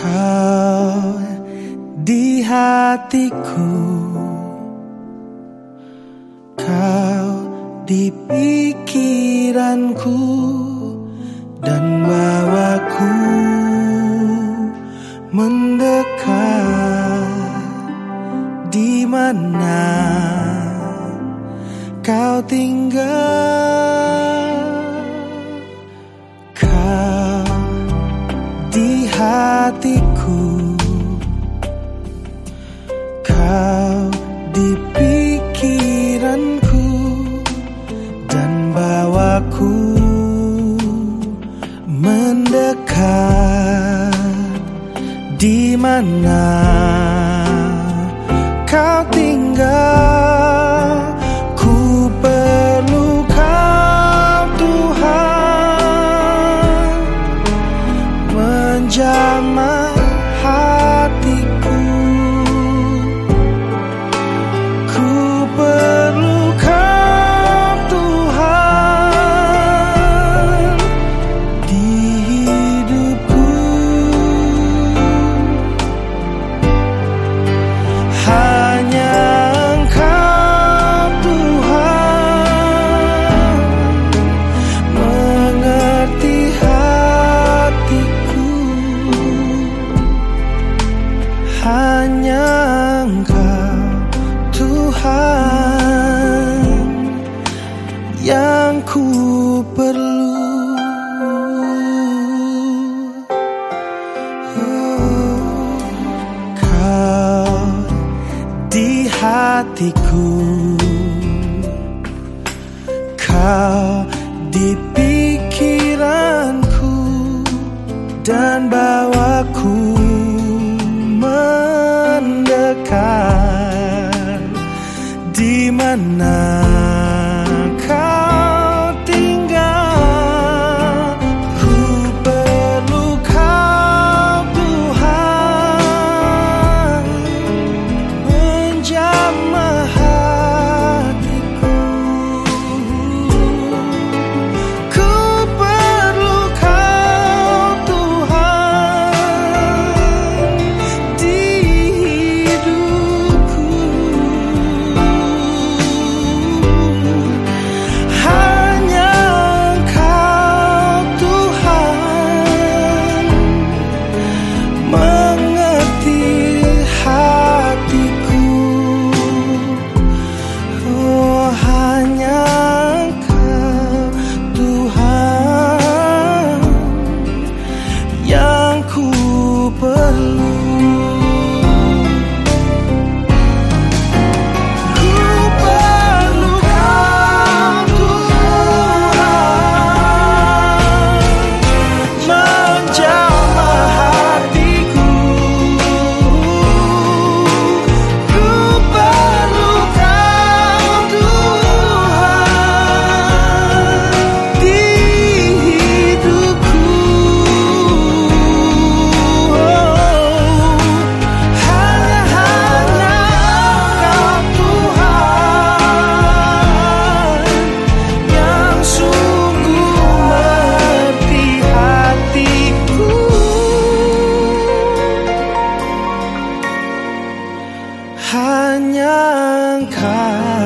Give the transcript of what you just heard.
Kau di hatiku. Kau di pikiranku Dan bawaku mendekat Di mana kau tinggal. Hatiku. Kau di pikiranku dan bawaku mendekat di mana kau tinggal Hanya Engkau Tuhan yang ku perlu. Kau di hatiku Kau di pikiranku dan bawaku mendekat di mana 娘看。